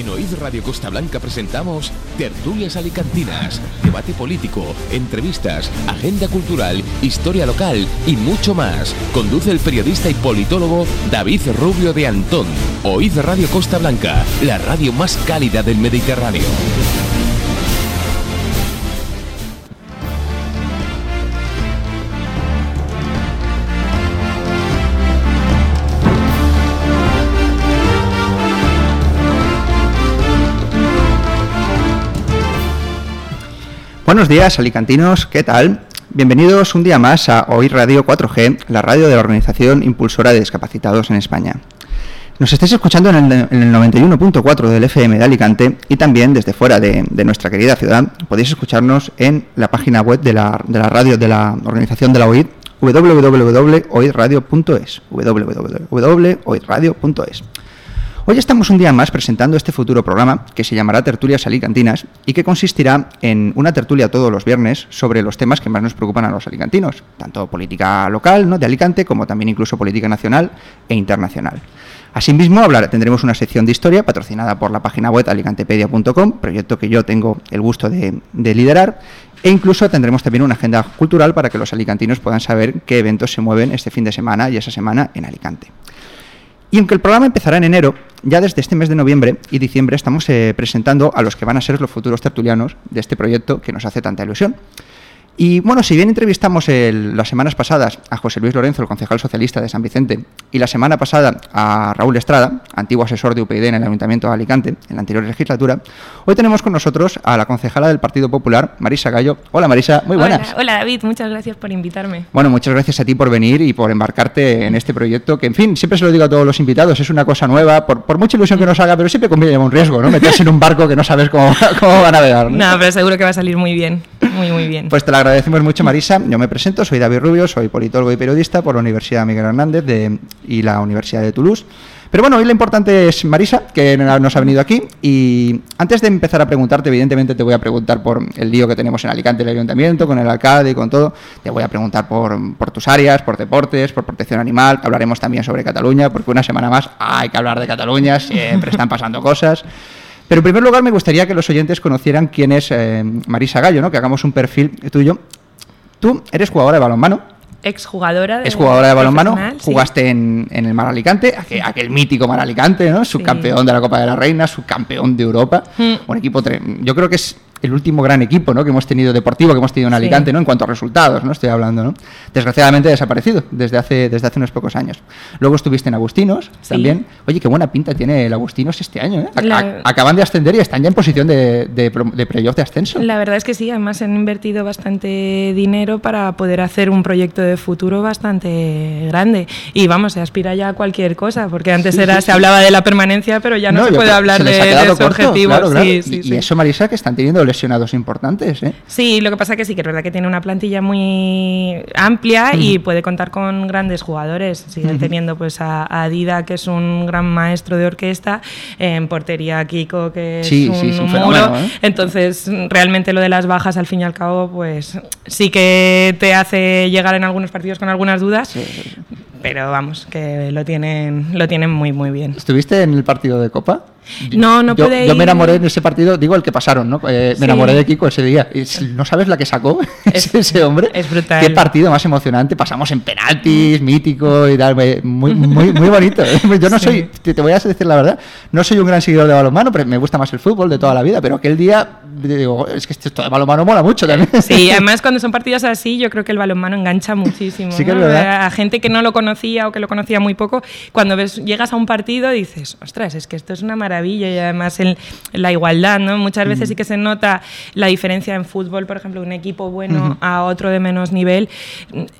En OID Radio Costa Blanca presentamos Tertulias Alicantinas, debate político, entrevistas, agenda cultural, historia local y mucho más. Conduce el periodista y politólogo David Rubio de Antón. OID Radio Costa Blanca, la radio más cálida del Mediterráneo. Buenos días, alicantinos, ¿qué tal? Bienvenidos un día más a Oír Radio 4G, la radio de la Organización Impulsora de Discapacitados en España. Nos estáis escuchando en el, 91.4 del FM de Alicante y también desde fuera de, nuestra querida ciudad podéis escucharnos en la página web de la, de la radio de la organización de la OID www.oidradio.es www.oidradio.es Hoy estamos un día más presentando este futuro programa que se llamará Tertulias Alicantinas y que consistirá en una tertulia todos los viernes sobre los temas que más nos preocupan a los alicantinos, tanto política local de Alicante como también incluso política nacional e internacional. Asimismo, tendremos una sección de historia patrocinada por la página web alicantepedia.com, proyecto que yo tengo el gusto de, de liderar, e incluso tendremos también una agenda cultural para que los alicantinos puedan saber qué eventos se mueven este fin de semana y esa semana en Alicante. Y aunque el programa empezará en enero, ya desde este mes de noviembre y diciembre estamos eh, presentando a los que van a ser los futuros tertulianos de este proyecto que nos hace tanta ilusión. Y bueno, si bien entrevistamos las semanas pasadas a José Luis Lorenzo, el concejal socialista de San Vicente, y la semana pasada a Raúl Estrada, antiguo asesor de UPyD en el Ayuntamiento de Alicante, en la anterior legislatura, hoy tenemos con nosotros a la concejala del Partido Popular, Marisa Gallo. Hola Marisa, muy buenas. Hola, David, muchas gracias por invitarme. Bueno, muchas gracias a ti por venir y por embarcarte en este proyecto, que en fin, siempre se lo digo a todos los invitados, es una cosa nueva, por, por mucha ilusión que nos haga, pero siempre conviene un riesgo, ¿no? Meterse en un barco que no sabes cómo, cómo va a navegar. ¿no? no, pero seguro que va a salir muy bien, muy, muy bien. Pues te lo agradecemos mucho, Marisa yo me presento, soy David Rubio, soy politólogo y periodista por la Universidad Miguel Hernández de, y la Universidad de Toulouse. Pero bueno, hoy lo importante es Marisa, que nos ha venido aquí. Y antes de empezar a preguntarte, evidentemente te voy a preguntar por el lío que tenemos en Alicante, el ayuntamiento, con el alcalde y con todo. Te voy a preguntar por, por tus áreas, por deportes, por protección animal. Hablaremos también sobre Cataluña, porque una semana más hay que hablar de Cataluña, siempre están pasando cosas. Pero en primer lugar me gustaría que los oyentes conocieran quién es eh, Marisa Gallo, ¿no? que hagamos un perfil tuyo Tú eres jugadora de balonmano. Exjugadora de, es jugadora de balonmano. Jugaste en, el Mar Alicante, aquel, mítico Mar Alicante, ¿no? Subcampeón de la Copa de la Reina, subcampeón de Europa. Mm. Un equipo. Yo creo que es el último gran equipo ¿no? que hemos tenido deportivo que hemos tenido en Alicante, ¿no? En cuanto a resultados, ¿no? Estoy hablando, ¿no? Desgraciadamente ha desaparecido desde hace, desde hace unos pocos años. Luego estuviste en Agustinos también. Oye, qué buena pinta tiene el Agustinos este año, ¿eh? Acaban de ascender y están ya en posición de, de, de playoff de ascenso. La verdad es que sí, además han invertido bastante dinero para poder hacer un proyecto de futuro bastante grande. Y vamos, se aspira ya a cualquier cosa, porque antes era, se hablaba de la permanencia, pero ya no, se puede hablar de, de objetivo. y, eso, Marisa, que están teniendo lesionados importantes. ¿eh? Sí, lo que pasa que sí, que es verdad que tiene una plantilla muy amplia y puede contar con grandes jugadores. Siguen teniendo pues a, Dida, que es un gran maestro de orquesta, en portería Kiko, que es un, muro. ¿eh? Entonces, realmente lo de las bajas, al fin y al cabo, pues sí que te hace llegar en algunos partidos con algunas dudas. pero vamos, que lo tienen, lo tienen muy, muy bien. ¿Estuviste en el partido de Copa? No, no yo, pude Yo me enamoré en ese partido, digo el que pasaron, ¿no? Eh, me enamoré de Kiko ese día. ¿No sabes la que sacó ese hombre? Es brutal. Qué partido más emocionante. Pasamos en penaltis, mítico y tal. Muy, muy, muy bonito. Yo no soy, te, voy a decir la verdad, no soy un gran seguidor de balonmano, pero me gusta más el fútbol de toda la vida. Pero aquel día, digo, es que esto de balonmano mola mucho también. Sí, además cuando son partidos así, yo creo que el balonmano engancha muchísimo. Sí que es verdad. A gente que no lo conocía o que lo conocía muy poco, cuando ves, llegas a un partido dices, ostras, es que esto es una maravilla y además en, la igualdad, ¿no? Muchas veces sí que se nota la diferencia en fútbol, por ejemplo, un equipo bueno a otro de menos nivel,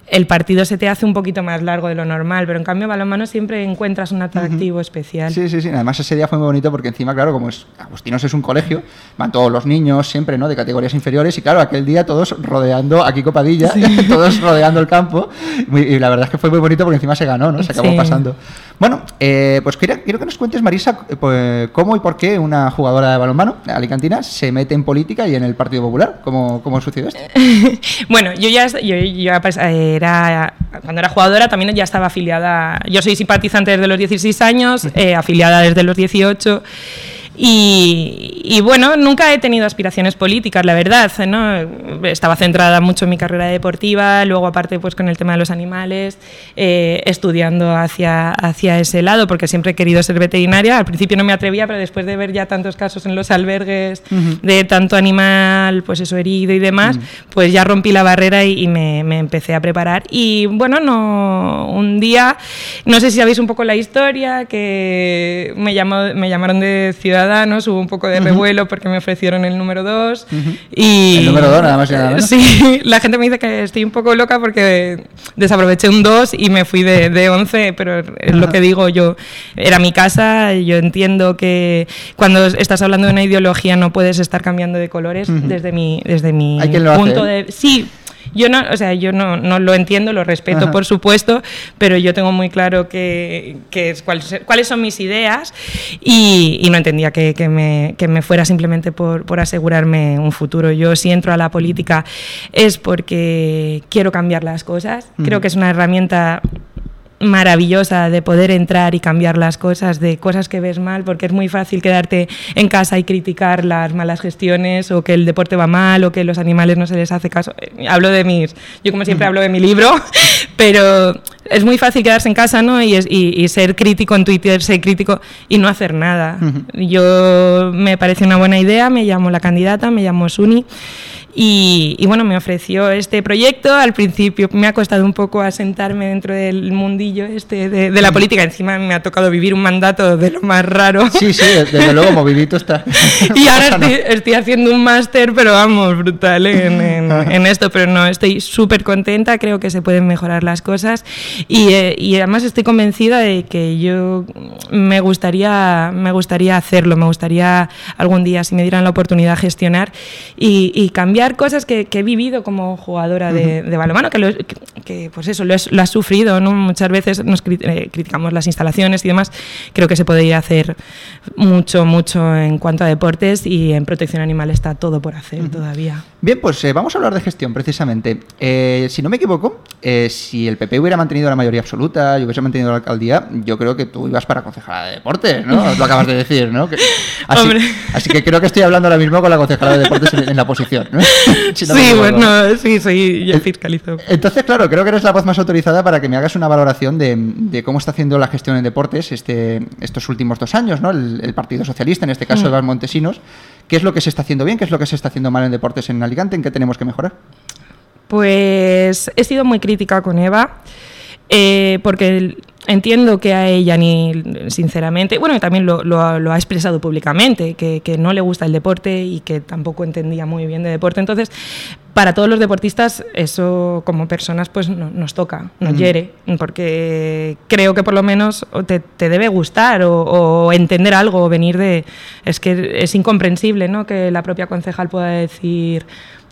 el partido se te hace un poquito más largo de lo normal, pero en cambio balonmano siempre encuentras un atractivo especial. Sí, sí, sí, además ese día fue muy bonito porque encima, claro, como es Agustinos es un colegio, van todos los niños siempre, ¿no? De categorías inferiores y claro, aquel día todos rodeando a Kiko Padilla, todos rodeando el campo y la verdad es que fue muy bonito porque encima se ganó, ¿no? Se acabó pasando. Bueno, eh, pues quiero, quiero, que nos cuentes, Marisa, eh, pues, cómo y por qué una jugadora de balonmano alicantina se mete en política y en el Partido Popular. ¿Cómo, cómo sucedió esto? bueno, yo ya, yo, pues, era, cuando era jugadora también ya estaba afiliada, yo soy simpatizante desde los 16 años, eh, afiliada desde los 18. Y, bueno, nunca he tenido aspiraciones políticas, la verdad, ¿no? Estaba centrada mucho en mi carrera deportiva, luego aparte pues con el tema de los animales, eh, estudiando hacia, hacia ese lado, porque siempre he querido ser veterinaria. Al principio no me atrevía, pero después de ver ya tantos casos en los albergues de tanto animal, pues eso herido y demás, pues ya rompí la barrera y, me, me, empecé a preparar. Y bueno, no, un día, no sé si sabéis un poco la historia, que me, llamó, me llamaron de Ciudadanos, hubo un poco de revuelo porque me ofrecieron el número 2. y El número 2, nada más y nada menos. Sí, la gente me dice que estoy un poco loca porque desaproveché un 2 y me fui de, de 11, pero es lo que digo yo. Era mi casa, yo entiendo que cuando estás hablando de una ideología no puedes estar cambiando de colores desde mi, desde mi punto ¿eh? de... Sí, yo no, o sea, yo no, no lo entiendo, lo respeto, por supuesto, pero yo tengo muy claro que, que cuáles, cuáles son mis ideas y, y no entendía que, que, me, que, me, fuera simplemente por, por, asegurarme un futuro. Yo si entro a la política es porque quiero cambiar las cosas. Creo que es una herramienta maravillosa de poder entrar y cambiar las cosas, de cosas que ves mal, porque es muy fácil quedarte en casa y criticar las malas gestiones o que el deporte va mal o que los animales no se les hace caso. Eh, hablo de mis, yo como siempre hablo de mi libro, pero es muy fácil quedarse en casa ¿no? y, y, y ser crítico en Twitter, ser crítico y no hacer nada. Uh -huh. Yo me parece una buena idea, me llamo la candidata, me llamo Suni y, y, bueno, me ofreció este proyecto. Al principio me ha costado un poco asentarme dentro del mundillo este de, de la política. Encima me ha tocado vivir un mandato de lo más raro. Sí, sí, desde luego, movidito está. y ahora estoy, estoy, haciendo un máster, pero vamos, brutal en, en, en, esto. Pero no, estoy súper contenta. Creo que se pueden mejorar las cosas. Y, eh, y, además estoy convencida de que yo me gustaría, me gustaría hacerlo. Me gustaría algún día, si me dieran la oportunidad, gestionar y, y cambiar cosas que, que, he vivido como jugadora de, de balonmano, que, lo, que, que, pues eso, lo, es, lo has sufrido, ¿no? Muchas veces nos crit eh, criticamos las instalaciones y demás. Creo que se podría hacer mucho, mucho en cuanto a deportes y en protección animal está todo por hacer uh -huh. todavía. Bien, pues eh, vamos a hablar de gestión precisamente. Eh, si no me equivoco, eh, si el PP hubiera mantenido la mayoría absoluta y hubiese mantenido la alcaldía, yo creo que tú ibas para concejala de deportes, ¿no? lo acabas de decir, ¿no? Así, así, que creo que estoy hablando ahora mismo con la concejala de deportes en, en la posición, ¿no? sí, bueno, sí, soy yo fiscalizo. Entonces, claro, creo que eres la voz más autorizada para que me hagas una valoración de, de cómo está haciendo la gestión en deportes este, estos últimos dos años, ¿no? El, el Partido Socialista, en este caso, mm. Iván Montesinos. ¿Qué es lo que se está haciendo bien? ¿Qué es lo que se está haciendo mal en deportes en Alicante? ¿En qué tenemos que mejorar? Pues he sido muy crítica con Eva. Eh, porque entiendo que a ella ni sinceramente, bueno, también lo, lo, lo ha expresado públicamente, que, que, no le gusta el deporte y que tampoco entendía muy bien de deporte. Entonces, para todos los deportistas, eso como personas pues no, nos toca, nos uh -huh. hiere, porque creo que por lo menos te, te debe gustar o, o, entender algo o venir de... Es que es incomprensible ¿no? que la propia concejal pueda decir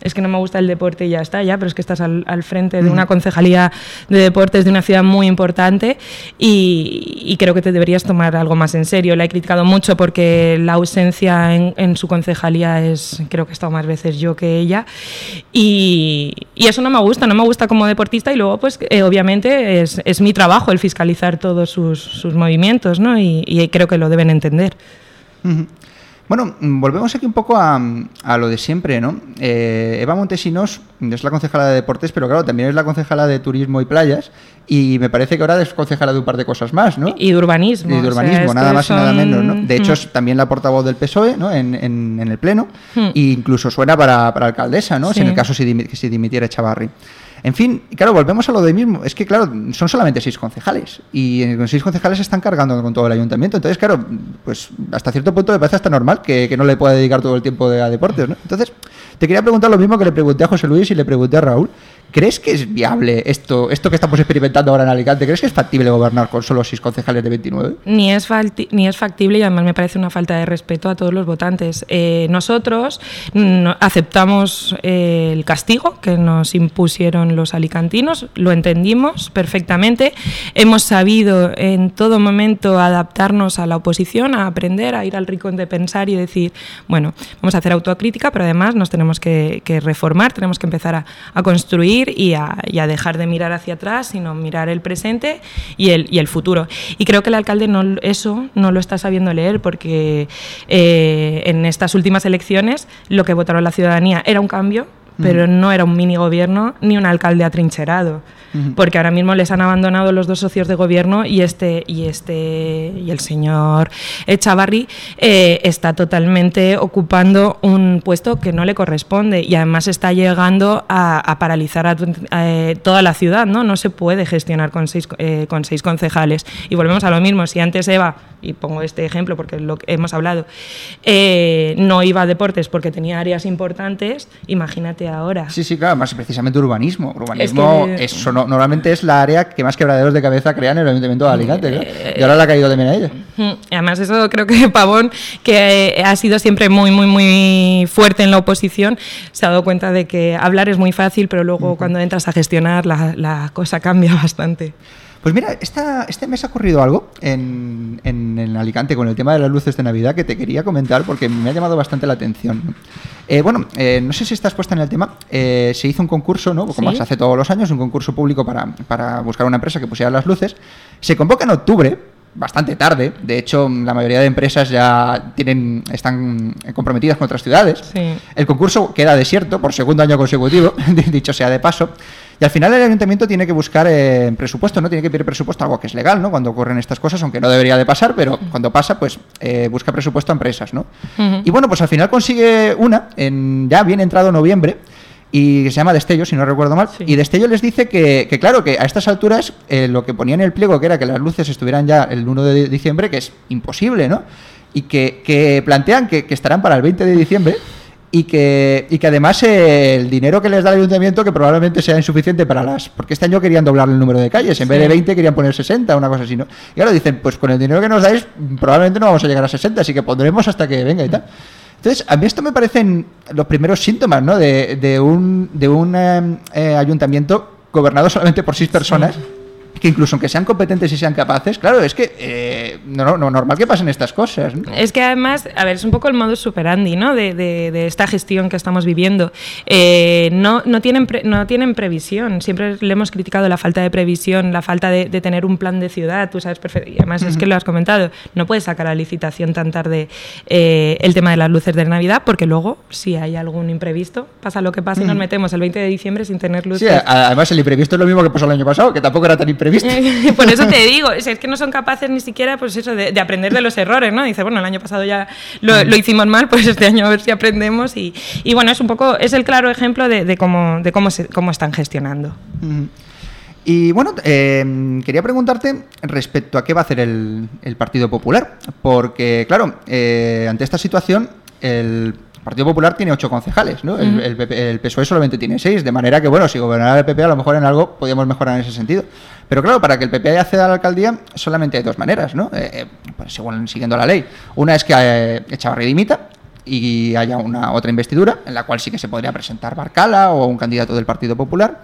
es que no me gusta el deporte y ya está, ya, pero es que estás al, al frente de una concejalía de deportes de una ciudad muy importante y, y, creo que te deberías tomar algo más en serio. La he criticado mucho porque la ausencia en, en su concejalía es, creo que he estado más veces yo que ella y, y, eso no me gusta, no me gusta como deportista y luego pues eh, obviamente es, es, mi trabajo el fiscalizar todos sus, sus movimientos ¿no? y, y, creo que lo deben entender. Uh -huh. Bueno, volvemos aquí un poco a, a lo de siempre, ¿no? Eh, Eva Montesinos es la concejala de deportes, pero claro, también es la concejala de turismo y playas, y me parece que ahora es concejala de un par de cosas más, ¿no? Y de urbanismo. Y de urbanismo, o sea, nada más son... y nada menos, ¿no? De hecho, es también la portavoz del PSOE, ¿no? En, en, en el Pleno, hmm. e incluso suena para, para alcaldesa, ¿no? Sí. Si en el caso si dimitiera Chavarri. En fin, claro, volvemos a lo de mismo. Es que, claro, son solamente seis concejales. Y con seis concejales se están cargando con todo el ayuntamiento. Entonces, claro, pues hasta cierto punto me parece hasta normal que, no le pueda dedicar todo el tiempo a deportes, ¿no? Entonces, te quería preguntar lo mismo que le pregunté a José Luis y le pregunté a Raúl. ¿Crees que es viable esto, esto que estamos experimentando ahora en Alicante? ¿Crees que es factible gobernar con solo seis concejales de 29? Ni es, ni es factible y además me parece una falta de respeto a todos los votantes. Eh, nosotros no, aceptamos eh, el castigo que nos impusieron los alicantinos, lo entendimos perfectamente. Hemos sabido en todo momento adaptarnos a la oposición, a aprender, a ir al rincón de pensar y decir, bueno, vamos a hacer autocrítica, pero además nos tenemos que, reformar, tenemos que empezar a construir y a, dejar de mirar hacia atrás, sino mirar el presente y el, y el futuro. Y creo que el alcalde no, eso no lo está sabiendo leer porque eh, en estas últimas elecciones lo que votaron la ciudadanía era un cambio, pero no era un mini gobierno ni un alcalde atrincherado porque ahora mismo les han abandonado los dos socios de gobierno y este y este y el señor Echavarri eh, está totalmente ocupando un puesto que no le corresponde y además está llegando a, paralizar a, eh, toda la ciudad, ¿no? No se puede gestionar con seis, eh, con seis concejales. Y volvemos a lo mismo, si antes Eva, y pongo este ejemplo porque lo que hemos hablado, no iba a deportes porque tenía áreas importantes, imagínate ahora. Sí, sí, claro, más precisamente urbanismo. Urbanismo es normalmente es la área que más quebraderos de cabeza crean en el Ayuntamiento de Alicante. Y ahora le ha caído también a ella. Además, eso creo que Pavón, que ha sido siempre muy, muy, muy fuerte en la oposición, se ha dado cuenta de que hablar es muy fácil, pero luego cuando entras a gestionar la, la cosa cambia bastante. Pues mira, esta, este mes ha ocurrido algo en, en, Alicante con el tema de las luces de Navidad que te quería comentar porque me ha llamado bastante la atención. Eh, bueno, eh, no sé si estás puesta en el tema. Eh, se hizo un concurso, ¿no? Como se hace todos los años, un concurso público para, para buscar una empresa que pusiera las luces. Se convoca en octubre, bastante tarde. De hecho, la mayoría de empresas ya tienen, están comprometidas con otras ciudades. El concurso queda desierto por segundo año consecutivo, dicho sea de paso. Y al final el ayuntamiento tiene que buscar eh, presupuesto, ¿no? Tiene que pedir presupuesto, algo que es legal, ¿no? Cuando ocurren estas cosas, aunque no debería de pasar, pero cuando pasa, pues eh, busca presupuesto a empresas, ¿no? Y bueno, pues al final consigue una, en ya bien entrado noviembre, y se llama Destello, si no recuerdo mal. Y Destello les dice que, claro, que a estas alturas eh, lo que ponía en el pliego, que era que las luces estuvieran ya el 1 de diciembre, que es imposible, ¿no? Y que, plantean que, que, estarán para el 20 de diciembre y que, y que además eh, el dinero que les da el ayuntamiento que probablemente sea insuficiente para las... Porque este año querían doblar el número de calles, en vez de 20 querían poner 60, una cosa así, ¿no? Y ahora dicen, pues con el dinero que nos dais probablemente no vamos a llegar a 60, así que pondremos hasta que venga y tal. Entonces, a mí esto me parecen los primeros síntomas, ¿no? De, de un, de un eh, eh, ayuntamiento gobernado solamente por seis personas que incluso aunque sean competentes y sean capaces, claro, es que eh, no, no, normal que pasen estas cosas. Es que además, a ver, es un poco el modo superandi ¿no? de, de, esta gestión que estamos viviendo. Eh, no, no, tienen no tienen previsión. Siempre le hemos criticado la falta de previsión, la falta de, tener un plan de ciudad. Tú sabes perfecto. Y además es que lo has comentado. No puedes sacar a licitación tan tarde eh, el tema de las luces de Navidad porque luego, si hay algún imprevisto, pasa lo que pasa y nos metemos el 20 de diciembre sin tener luces. Sí, además el imprevisto es lo mismo que pasó el año pasado, que tampoco era tan imprevisto Por eso te digo, es que no son capaces ni siquiera pues eso, de, aprender de los errores, ¿no? Dice, bueno, el año pasado ya lo, hicimos mal, pues este año a ver si aprendemos. Y, bueno, es un poco, es el claro ejemplo de, cómo, de cómo, se, cómo están gestionando. Y bueno, em, quería preguntarte respecto a qué va a hacer el, Partido Popular, porque claro, eh, ante esta situación, el Partido Popular tiene ocho concejales, ¿no? el, PSOE solamente tiene seis, de manera que, bueno, si gobernara el PP a lo mejor en algo podríamos mejorar en ese sentido. Pero claro, para que el PP acceda a la alcaldía solamente hay dos maneras, ¿no? Eh, eh, pues, según siguiendo la ley. Una es que eh, Echavarri dimita y haya una otra investidura, en la cual sí que se podría presentar Barcala o un candidato del Partido Popular.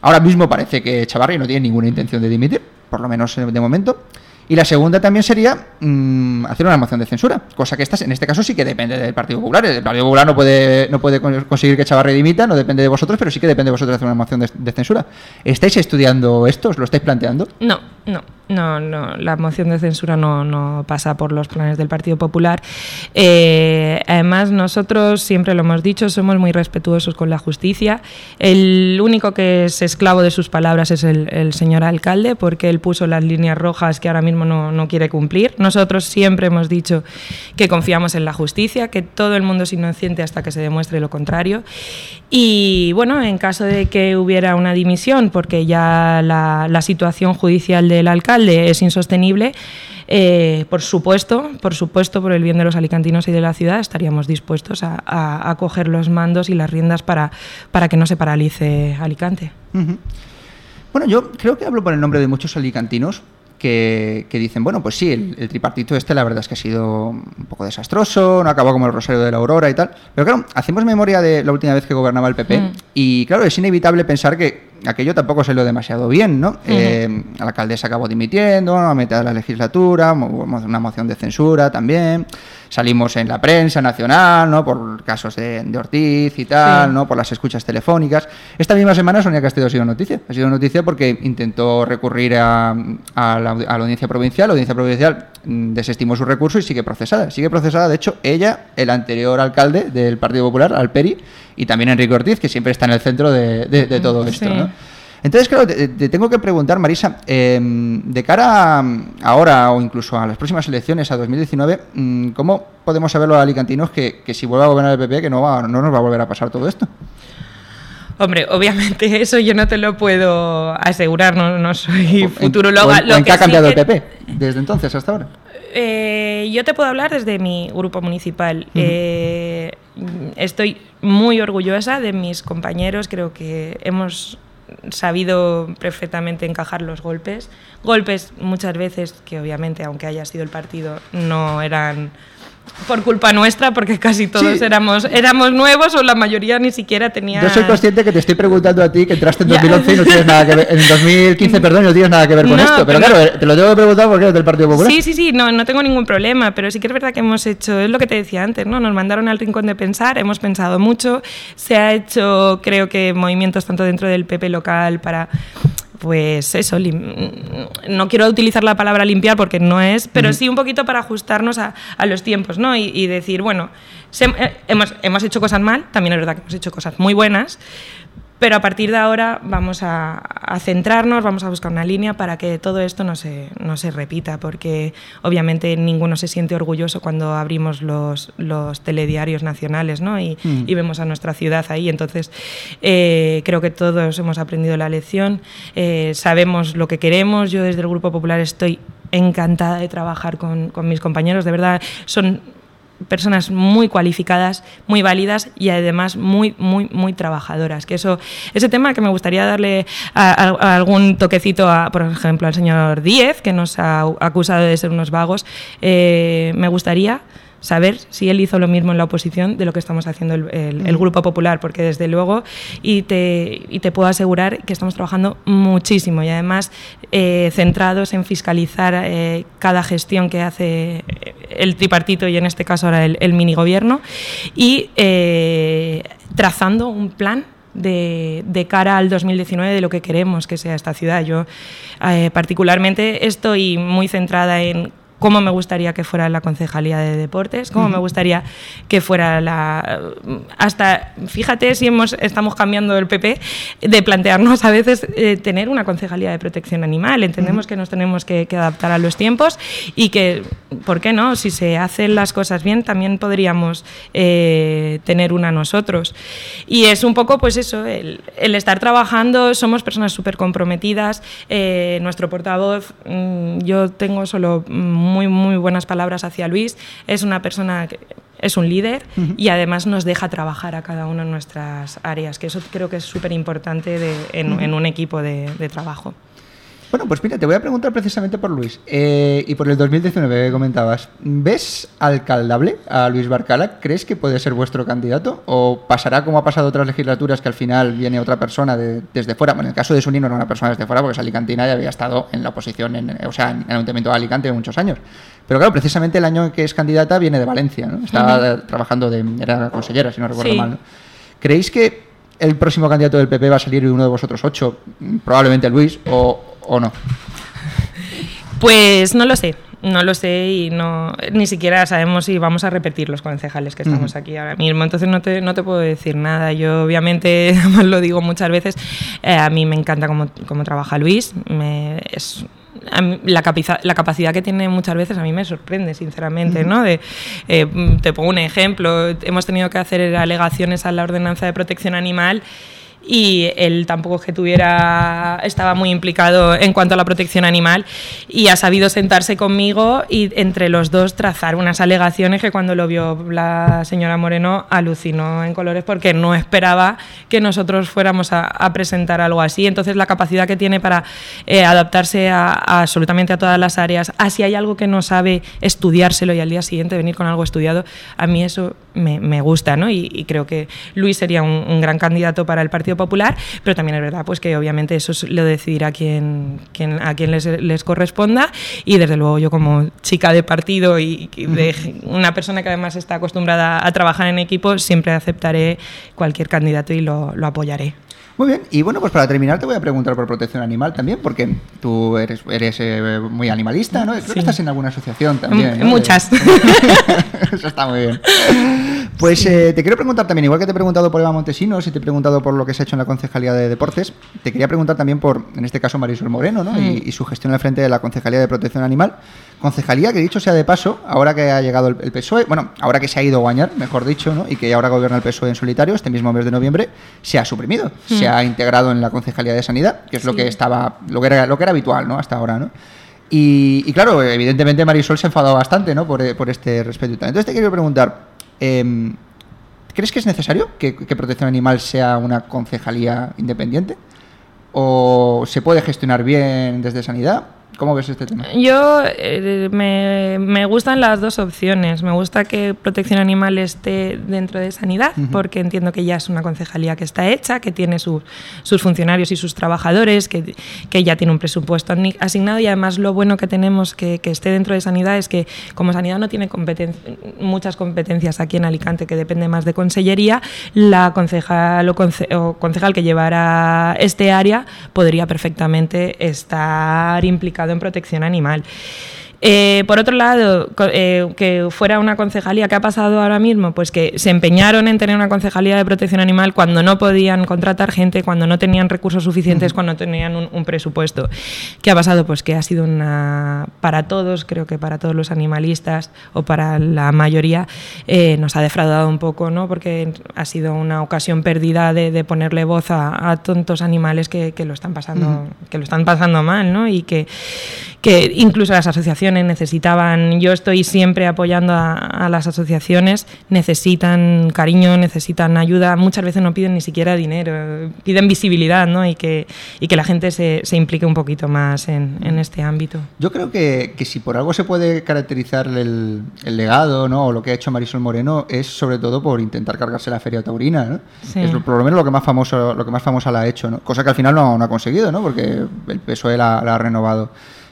Ahora mismo parece que Echavarri no tiene ninguna intención de dimitir, por lo menos de momento. Y la segunda también sería mm, hacer una moción de censura, cosa que esta, en este caso sí que depende del Partido Popular. El Partido Popular no puede, no puede conseguir que Chavarri dimita, no depende de vosotros, pero sí que depende de vosotros hacer una moción de, censura. ¿Estáis estudiando esto? ¿Os lo estáis planteando? No, no, no, no. La moción de censura no, no pasa por los planes del Partido Popular. Eh, además, nosotros siempre lo hemos dicho, somos muy respetuosos con la justicia. El único que es esclavo de sus palabras es el, señor alcalde, porque él puso las líneas rojas que ahora mismo no, quiere cumplir. Nosotros siempre hemos dicho que confiamos en la justicia, que todo el mundo es inocente hasta que se demuestre lo contrario. Y bueno, en caso de que hubiera una dimisión, porque ya la, situación judicial del alcalde es insostenible, eh, por supuesto, por supuesto, por el bien de los alicantinos y de la ciudad, estaríamos dispuestos a, coger los mandos y las riendas para, para que no se paralice Alicante. Bueno, yo creo que hablo por el nombre de muchos alicantinos que, dicen, bueno, pues sí, el, tripartito este la verdad es que ha sido un poco desastroso, no acabó como el Rosario de la Aurora y tal. Pero claro, hacemos memoria de la última vez que gobernaba el PP mm. y claro, es inevitable pensar que aquello tampoco salió demasiado bien, ¿no? Eh, la alcaldesa acabó dimitiendo, a mitad de la legislatura, una moción de censura también. salimos en la prensa nacional, ¿no? Por casos de, Ortiz y tal, ¿no? Por las escuchas telefónicas. Esta misma semana Sonia Castillo ha sido noticia. Ha sido noticia porque intentó recurrir a, la, audiencia provincial. La audiencia provincial mm, desestimó su recurso y sigue procesada. Sigue procesada, de hecho, ella, el anterior alcalde del Partido Popular, Alperi, y también Enrique Ortiz, que siempre está en el centro de, todo esto, ¿no? Entonces, claro, te, tengo que preguntar, Marisa, em, de cara a ahora o incluso a las próximas elecciones, a 2019, mm, ¿cómo podemos saber los alicantinos que, que si vuelve a gobernar el PP, que no, va, no nos va a volver a pasar todo esto? Hombre, obviamente eso yo no te lo puedo asegurar, no, no soy futuróloga. ¿En, qué ha cambiado el PP desde entonces hasta ahora? Eh, yo te puedo hablar desde mi grupo municipal. Eh, estoy muy orgullosa de mis compañeros, creo que hemos sabido perfectamente encajar los golpes. Golpes muchas veces que obviamente, aunque haya sido el partido, no eran por culpa nuestra, porque casi todos éramos, éramos nuevos o la mayoría ni siquiera tenía. Yo soy consciente que te estoy preguntando a ti que entraste en 2011 y no tienes nada que ver, en 2015, perdón, no tienes nada que ver con esto. Pero, claro, te lo tengo que preguntar porque eres del Partido Popular. Sí, sí, sí, no, no tengo ningún problema, pero sí que es verdad que hemos hecho, es lo que te decía antes, ¿no? Nos mandaron al rincón de pensar, hemos pensado mucho, se ha hecho, creo que, movimientos tanto dentro del PP local para pues eso, no quiero utilizar la palabra limpiar porque no es, pero sí un poquito para ajustarnos a, los tiempos, ¿no? Y, decir, bueno, eh, hemos, hemos hecho cosas mal, también es verdad que hemos hecho cosas muy buenas, pero a partir de ahora vamos a, centrarnos, vamos a buscar una línea para que todo esto no se, no se repita, porque obviamente ninguno se siente orgulloso cuando abrimos los, los telediarios nacionales ¿no? y, mm. y, vemos a nuestra ciudad ahí. Entonces, eh, creo que todos hemos aprendido la lección, eh, sabemos lo que queremos. Yo desde el Grupo Popular estoy encantada de trabajar con, con mis compañeros, de verdad, son personas muy cualificadas, muy válidas y además muy, muy, muy trabajadoras. Que eso, ese tema que me gustaría darle algún toquecito, a, por ejemplo, al señor Díez, que nos ha acusado de ser unos vagos, eh, me gustaría saber si él hizo lo mismo en la oposición de lo que estamos haciendo el. Grupo Popular, porque desde luego, y te, y te, puedo asegurar que estamos trabajando muchísimo y además eh, centrados en fiscalizar eh, cada gestión que hace el tripartito y en este caso ahora el, mini gobierno y eh, trazando un plan de, de, cara al 2019 de lo que queremos que sea esta ciudad. Yo particularmente estoy muy centrada en cómo me gustaría que fuera la concejalía de deportes, cómo me gustaría que fuera la hasta fíjate si hemos estamos cambiando el PP de plantearnos a veces eh, tener una concejalía de protección animal. Entendemos que nos tenemos que, adaptar a los tiempos y que ¿por qué no? Si se hacen las cosas bien también podríamos eh, tener una nosotros. Y es un poco pues eso, el, estar trabajando, somos personas súper comprometidas, eh, nuestro portavoz, mm, yo tengo solo muy, muy buenas palabras hacia Luis. Es una persona que es un líder y además nos deja trabajar a cada uno en nuestras áreas, que eso creo que es súper importante en, un equipo de trabajo. Bueno, pues mira, te voy a preguntar precisamente por Luis eh, y por el 2019 que comentabas. ¿Ves alcaldable a Luis Barcala? ¿Crees que puede ser vuestro candidato? ¿O pasará como ha pasado otras legislaturas que al final viene otra persona desde fuera? Bueno, en el caso de Sunino no era una persona desde fuera porque es alicantina y había estado en la oposición, en, o sea, en el Ayuntamiento de Alicante muchos años. Pero claro, precisamente el año en que es candidata viene de Valencia, ¿no? Estaba trabajando de... era consellera, si no recuerdo mal. ¿Creéis que el próximo candidato del PP va a salir uno de vosotros ocho? Probablemente Luis, o, o no? Pues no lo sé. No lo sé y no ni siquiera sabemos si vamos a repetir los concejales que estamos aquí ahora mismo. Entonces no te, no te puedo decir nada. Yo obviamente, lo digo muchas veces, eh, a mí me encanta cómo, cómo trabaja Luis. Me, es la, la, capacidad que tiene muchas veces a mí me sorprende, sinceramente. ¿no? De, eh, te pongo un ejemplo. Hemos tenido que hacer alegaciones a la ordenanza de protección animal y él tampoco es que tuviera, estaba muy implicado en cuanto a la protección animal y ha sabido sentarse conmigo y entre los dos trazar unas alegaciones que cuando lo vio la señora Moreno alucinó en colores porque no esperaba que nosotros fuéramos a, presentar algo así. Entonces la capacidad que tiene para eh, adaptarse a, absolutamente a todas las áreas, así hay algo que no sabe estudiárselo y al día siguiente venir con algo estudiado, a mí eso me, gusta ¿no? y, creo que Luis sería un, un gran candidato para el partido Popular, pero también es verdad pues que obviamente eso lo decidirá quien, quien, a quien les, les, corresponda y desde luego yo como chica de partido y de una persona que además está acostumbrada a trabajar en equipo, siempre aceptaré cualquier candidato y lo, lo apoyaré. Muy bien, y bueno, pues para terminar te voy a preguntar por protección animal también, porque tú eres, eres eh, muy animalista, ¿no? Creo que estás en alguna asociación también. Muchas. Eso está muy bien. Pues eh, te quiero preguntar también, igual que te he preguntado por Eva Montesinos y te he preguntado por lo que se ha hecho en la Concejalía de Deportes, te quería preguntar también por, en este caso, Marisol Moreno, ¿no? Y, mm. y, su gestión al frente de la Concejalía de Protección Animal. Concejalía que, dicho sea de paso, ahora que ha llegado el, PSOE, bueno, ahora que se ha ido a guañar, mejor dicho, ¿no? Y que ahora gobierna el PSOE en solitario, este mismo mes de noviembre, se ha suprimido. Se mm. ha integrado en la Concejalía de Sanidad, que es lo que estaba, lo que era, lo que era habitual, ¿no? Hasta ahora, ¿no? Y, claro, evidentemente Marisol se ha enfadado bastante, ¿no? Por, por este respecto. Entonces te quiero preguntar, eh, ¿Crees que es necesario que, Protección Animal sea una concejalía independiente? ¿O se puede gestionar bien desde Sanidad? ¿Cómo ves este tema? Yo eh, me, gustan las dos opciones. Me gusta que protección animal esté dentro de sanidad, porque entiendo que ya es una concejalía que está hecha, que tiene sus funcionarios y sus trabajadores, que, que, ya tiene un presupuesto asignado y además lo bueno que tenemos que, que esté dentro de sanidad es que como sanidad no tiene muchas competencias aquí en Alicante, que depende más de consellería, la concejal o, concejal que llevara este área podría perfectamente estar implicado en protección animal. Eh, por otro lado, eh, que fuera una concejalía, ¿qué ha pasado ahora mismo? Pues que se empeñaron en tener una concejalía de protección animal cuando no podían contratar gente, cuando no tenían recursos suficientes, cuando tenían un, presupuesto. ¿Qué ha pasado? Pues que ha sido una, para todos, creo que para todos los animalistas o para la mayoría, eh, nos ha defraudado un poco, ¿no? Porque ha sido una ocasión perdida de, ponerle voz a, tontos animales que, lo están pasando, que lo están pasando mal, ¿no? Y que, que incluso las asociaciones necesitaban, yo estoy siempre apoyando a, las asociaciones, necesitan cariño, necesitan ayuda, muchas veces no piden ni siquiera dinero, piden visibilidad ¿no? y, que, y que la gente se, se implique un poquito más en, en este ámbito. Yo creo que, que, si por algo se puede caracterizar el, el, legado ¿no? o lo que ha hecho Marisol Moreno es sobre todo por intentar cargarse la feria taurina. ¿no? Es por lo menos lo que más famoso, lo que más famosa la ha hecho, ¿no? cosa que al final no, no ha conseguido, ¿no? porque el PSOE la, la ha renovado.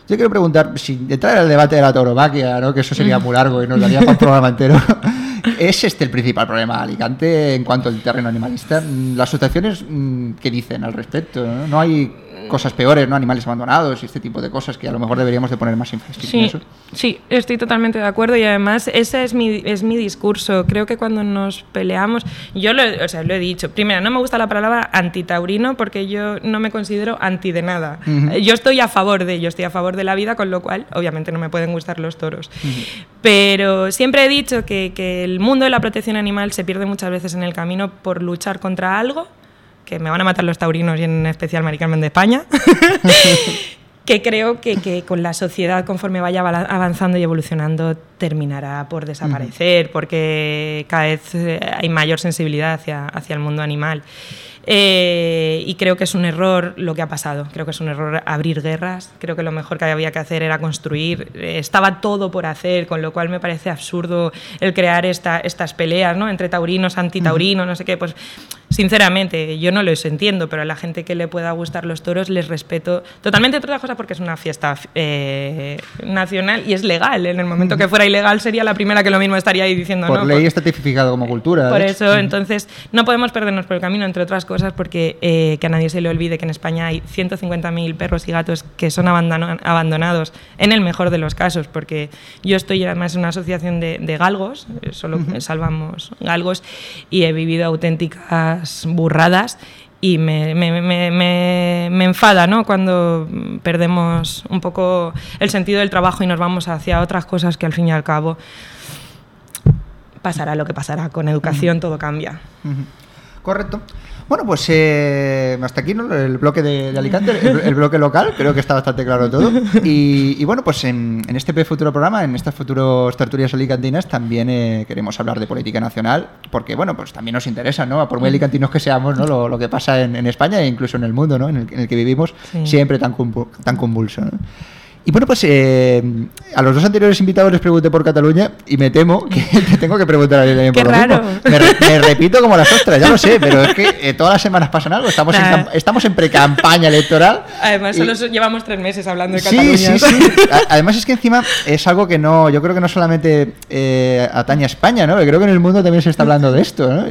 Yo quiero preguntar, sin entrar al debate de la tauromaquia, ¿no? que eso sería muy largo y nos daría para un programa entero, ¿es este el principal problema de Alicante en cuanto al terreno animalista? Las asociaciones, mm, ¿qué dicen al respecto? ¿No, no hay cosas peores, ¿no? Animales abandonados y este tipo de cosas que a lo mejor deberíamos de poner más énfasis sí, en eso. Sí, estoy totalmente de acuerdo y además ese es mi, es mi discurso. Creo que cuando nos peleamos, yo lo, o sea, lo he dicho, primero, no me gusta la palabra antitaurino porque yo no me considero anti de nada. Yo estoy a favor de ello, estoy a favor de la vida, con lo cual obviamente no me pueden gustar los toros. Pero siempre he dicho que, que el mundo de la protección animal se pierde muchas veces en el camino por luchar contra algo que me van a matar los taurinos y en especial Mari de España, que creo que, con la sociedad, conforme vaya avanzando y evolucionando, terminará por desaparecer, porque cada vez eh, hay mayor sensibilidad hacia, hacia el mundo animal. Eh, y creo que es un error lo que ha pasado. Creo que es un error abrir guerras. Creo que lo mejor que había que hacer era construir. Eh, estaba todo por hacer, con lo cual me parece absurdo el crear esta, estas peleas ¿no? entre taurinos, antitaurinos, no sé qué. Pues sinceramente, yo no los entiendo, pero a la gente que le pueda gustar los toros les respeto totalmente. Otra cosa porque es una fiesta eh, nacional y es legal. En el momento que fuera ilegal sería la primera que lo mismo estaría ahí diciendo. Por no, ley está tipificado como cultura. Por eso, entonces, no podemos perdernos por el camino, entre otras cosas porque eh, que a nadie se le olvide que en España hay 150.000 perros y gatos que son abandonados, en el mejor de los casos, porque yo estoy además en una asociación de, galgos, eh, solo salvamos galgos, y he vivido auténticas burradas y me, me, me, me, enfada ¿no? cuando perdemos un poco el sentido del trabajo y nos vamos hacia otras cosas que al fin y al cabo pasará lo que pasará. Con educación todo cambia. Correcto. Bueno, pues eh, hasta aquí ¿no? el bloque de, Alicante, el, bloque local, creo que está bastante claro todo. Y, bueno, pues en, este futuro programa, en estas futuras tertulias alicantinas, también eh, queremos hablar de política nacional, porque bueno, pues también nos interesa, ¿no? Por muy alicantinos que seamos, ¿no? Lo, que pasa en, España e incluso en el mundo, ¿no? En el, que vivimos, siempre tan, tan convulso, Y bueno, pues eh, a los dos anteriores invitados les pregunté por Cataluña y me temo que te tengo que preguntar a también por lo Me, repito como las ostras, ya lo sé, pero es que eh, todas las semanas pasan algo. Estamos, en, estamos en pre-campaña electoral. Además, solo llevamos tres meses hablando de Cataluña. Sí, sí, sí. Además es que encima es algo que no, yo creo que no solamente eh, atañe a España, ¿no? creo que en el mundo también se está hablando de esto, ¿no?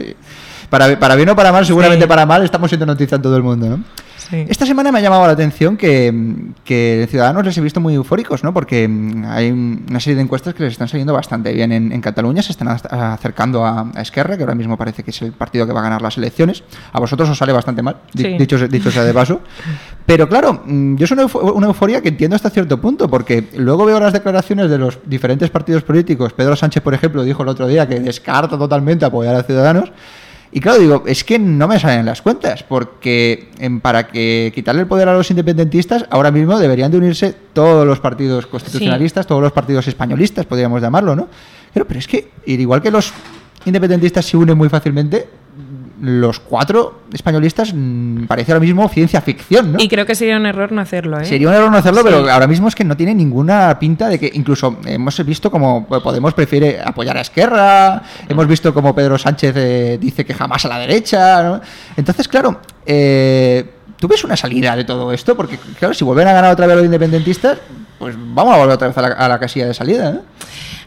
para, para bien o para mal, seguramente para mal, estamos siendo noticia en todo el mundo, ¿no? Esta semana me ha llamado la atención que, que Ciudadanos les he visto muy eufóricos, ¿no? Porque hay una serie de encuestas que les están saliendo bastante bien en, Cataluña, se están acercando a, Esquerra, que ahora mismo parece que es el partido que va a ganar las elecciones. A vosotros os sale bastante mal, dicho, dicho sea de paso. Pero claro, mm, yo soy una euforia que entiendo hasta cierto punto, porque luego veo las declaraciones de los diferentes partidos políticos. Pedro Sánchez, por ejemplo, dijo el otro día que descarta totalmente apoyar a Ciudadanos. Y claro, digo, es que no me salen las cuentas, porque para que quitarle el poder a los independentistas, ahora mismo deberían de unirse todos los partidos constitucionalistas, todos los partidos españolistas, podríamos llamarlo, ¿no? Pero, pero es que, igual que los independentistas se unen muy fácilmente, los cuatro españolistas mm, parece ahora mismo ciencia ficción, ¿no? Y creo que sería un error no hacerlo, ¿eh? Sería un error no hacerlo, pero ahora mismo es que no tiene ninguna pinta de que incluso hemos visto como Podemos prefiere apoyar a Esquerra, hemos visto como Pedro Sánchez eh, dice que jamás a la derecha, ¿no? Entonces, claro, eh, ¿tú ves una salida de todo esto? Porque, claro, si vuelven a ganar otra vez los independentistas, pues vamos a volver otra vez a la, a la casilla de salida, ¿no?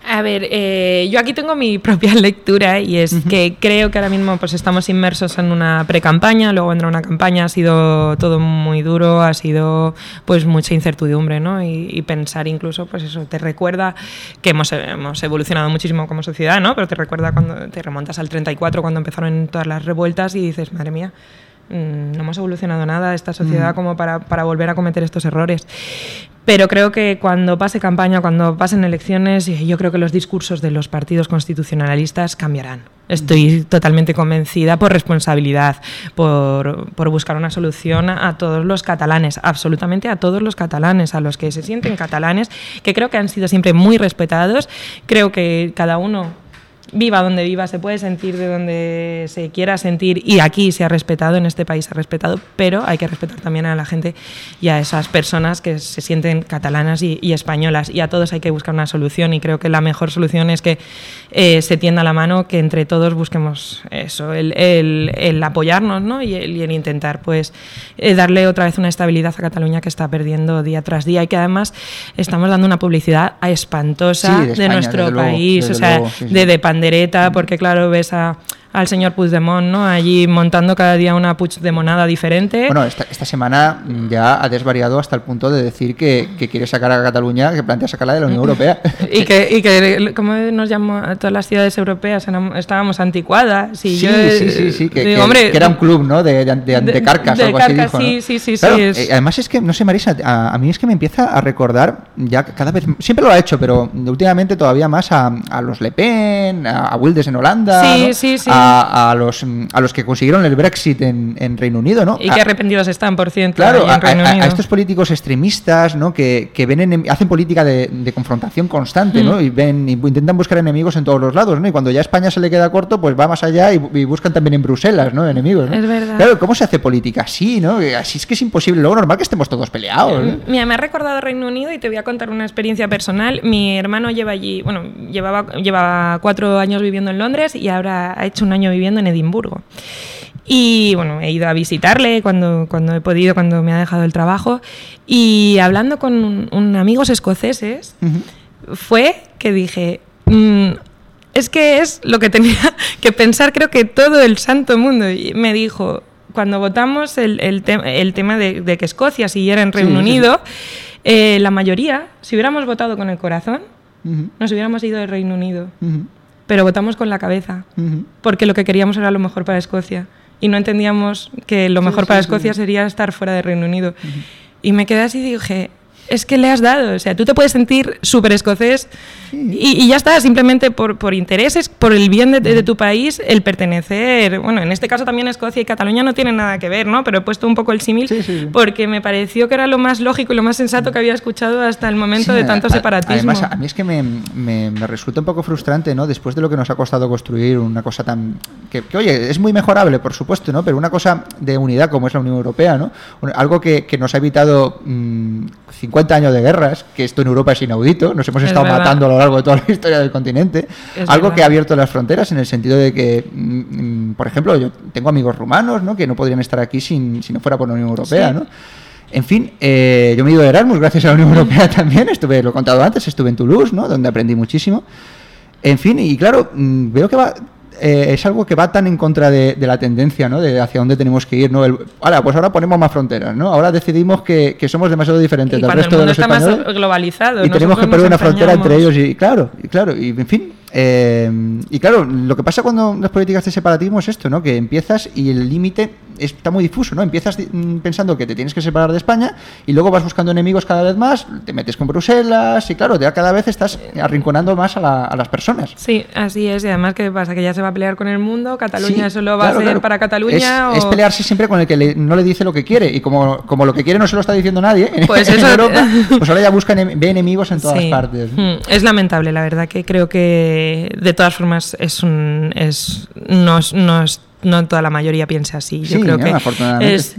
A ver, eh, yo aquí tengo mi propia lectura y es que creo que ahora mismo pues estamos inmersos en una pre-campaña, luego vendrá una campaña, ha sido todo muy duro, ha sido pues mucha incertidumbre, ¿no? Y, pensar incluso, pues eso, te recuerda que hemos, hemos, evolucionado muchísimo como sociedad, ¿no? Pero te recuerda cuando te remontas al 34, cuando empezaron todas las revueltas y dices, madre mía, no hemos evolucionado nada esta sociedad como para, para volver a cometer estos errores. Pero creo que cuando pase campaña, cuando pasen elecciones, yo creo que los discursos de los partidos constitucionalistas cambiarán. Estoy totalmente convencida por responsabilidad, por, por, buscar una solución a todos los catalanes, absolutamente a todos los catalanes, a los que se sienten catalanes, que creo que han sido siempre muy respetados. Creo que cada uno viva donde viva, se puede sentir de donde se quiera sentir y aquí se ha respetado, en este país se ha respetado, pero hay que respetar también a la gente y a esas personas que se sienten catalanas y, españolas y a todos hay que buscar una solución y creo que la mejor solución es que eh, se tienda la mano, que entre todos busquemos eso, el, el, apoyarnos ¿no? y, el, intentar pues eh, darle otra vez una estabilidad a Cataluña que está perdiendo día tras día y que además estamos dando una publicidad espantosa de, nuestro país, o sea, de, de pandereta, porque claro, ves a al señor Puigdemont, ¿no? Allí montando cada día una Puigdemonada diferente. Bueno, esta, esta semana ya ha desvariado hasta el punto de decir que, que, quiere sacar a Cataluña, que plantea sacarla de la Unión Europea. y que, y que ¿cómo nos llamó a todas las ciudades europeas? Estábamos anticuadas. Y sí, sí, sí, sí, que, era un club, ¿no? De, de, de, de carcas, algo así dijo, sí, sí, sí, sí. Eh, además es que, no sé, Marisa, a, mí es que me empieza a recordar, ya cada vez, siempre lo ha hecho, pero últimamente todavía más a, a los Le Pen, a, Wilders en Holanda, sí, sí, sí a, los, a los que consiguieron el Brexit en, en Reino Unido, ¿no? Y que arrepentidos están, por cierto, claro, en Reino Unido. a, estos políticos extremistas, ¿no? Que, que ven hacen política de, de, confrontación constante, ¿no? Mm. Y ven intentan buscar enemigos en todos los lados, ¿no? Y cuando ya España se le queda corto, pues va más allá y, buscan también en Bruselas, ¿no? Enemigos, ¿no? Es verdad. Claro, ¿cómo se hace política así, no? Así es que es imposible. Luego normal que estemos todos peleados. ¿no? Mira, me ha recordado Reino Unido y te voy a contar una experiencia personal. Mi hermano lleva allí, bueno, llevaba, lleva cuatro años viviendo en Londres y ahora ha hecho un año viviendo en Edimburgo. Y bueno, he ido a visitarle cuando, cuando he podido, cuando me ha dejado el trabajo. Y hablando con un, amigos escoceses, fue que dije, mm, es que es lo que tenía que pensar, creo que todo el santo mundo. Y me dijo, cuando votamos el, el, el tema de, que Escocia siguiera en Reino Unido, eh, la mayoría, si hubiéramos votado con el corazón, nos hubiéramos ido del Reino Unido pero votamos con la cabeza, porque lo que queríamos era lo mejor para Escocia. Y no entendíamos que lo mejor para Escocia sería estar fuera del Reino Unido. Y me quedé así y dije, es que le has dado. O sea, tú te puedes sentir súper escocés y, ya está, simplemente por, por intereses, por el bien de, tu país, el pertenecer. Bueno, en este caso también Escocia y Cataluña no tienen nada que ver, ¿no? Pero he puesto un poco el símil porque me pareció que era lo más lógico y lo más sensato que había escuchado hasta el momento de tanto separatismo. Además, a mí es que me, me, resulta un poco frustrante, ¿no? Después de lo que nos ha costado construir una cosa tan. Que, oye, es muy mejorable, por supuesto, ¿no? Pero una cosa de unidad como es la Unión Europea, ¿no? Algo que, que nos ha evitado. Mmm, 50 años de guerras, que esto en Europa es inaudito, nos hemos Es estado verdad. matando a lo largo de toda la historia del continente, Es algo verdad. que ha abierto las fronteras en el sentido de que, mm, mm, por ejemplo, yo tengo amigos rumanos, ¿no? Que no podrían estar aquí sin, si no fuera por la Unión Europea, Sí. ¿no? En fin, eh, yo me he ido de Erasmus gracias a la Unión Europea también, estuve, lo he contado antes, estuve en Toulouse, ¿no? Donde aprendí muchísimo. En fin, y claro, mm, veo que va, eh, es algo que va tan en contra de, de la tendencia, ¿no? De hacia dónde tenemos que ir, ¿no? El, ahora, pues ahora ponemos más fronteras, ¿no? Ahora decidimos que, que somos demasiado diferentes Y del cuando el resto de mundo los está más globalizado. Y tenemos que poner una frontera entre ellos y claro, y claro, y en fin. Eh, y claro, lo que pasa cuando las políticas de separatismo es esto, ¿no? Que empiezas y el límite está muy difuso, ¿no? Empiezas mm, pensando que te tienes que separar de España y luego vas buscando enemigos cada vez más, te metes con Bruselas y claro, ya cada vez estás arrinconando más a, la- a las personas. Sí, así es. Y además, ¿qué pasa? Que ya se va a pelear con el mundo. Cataluña Sí, solo va claro, a ser claro. para Cataluña. Es, pelearse siempre con el que le- no le dice lo que quiere. Y como, como lo que quiere no se lo está diciendo nadie Pues en eso- Europa, pues ahora ya busca enem- ve enemigos en todas Sí. partes. Mm, Es lamentable, la verdad, que creo que de todas formas es un. Es, no, es- no, es- no toda la mayoría piensa así. Yo Sí, creo que Afortunadamente. es.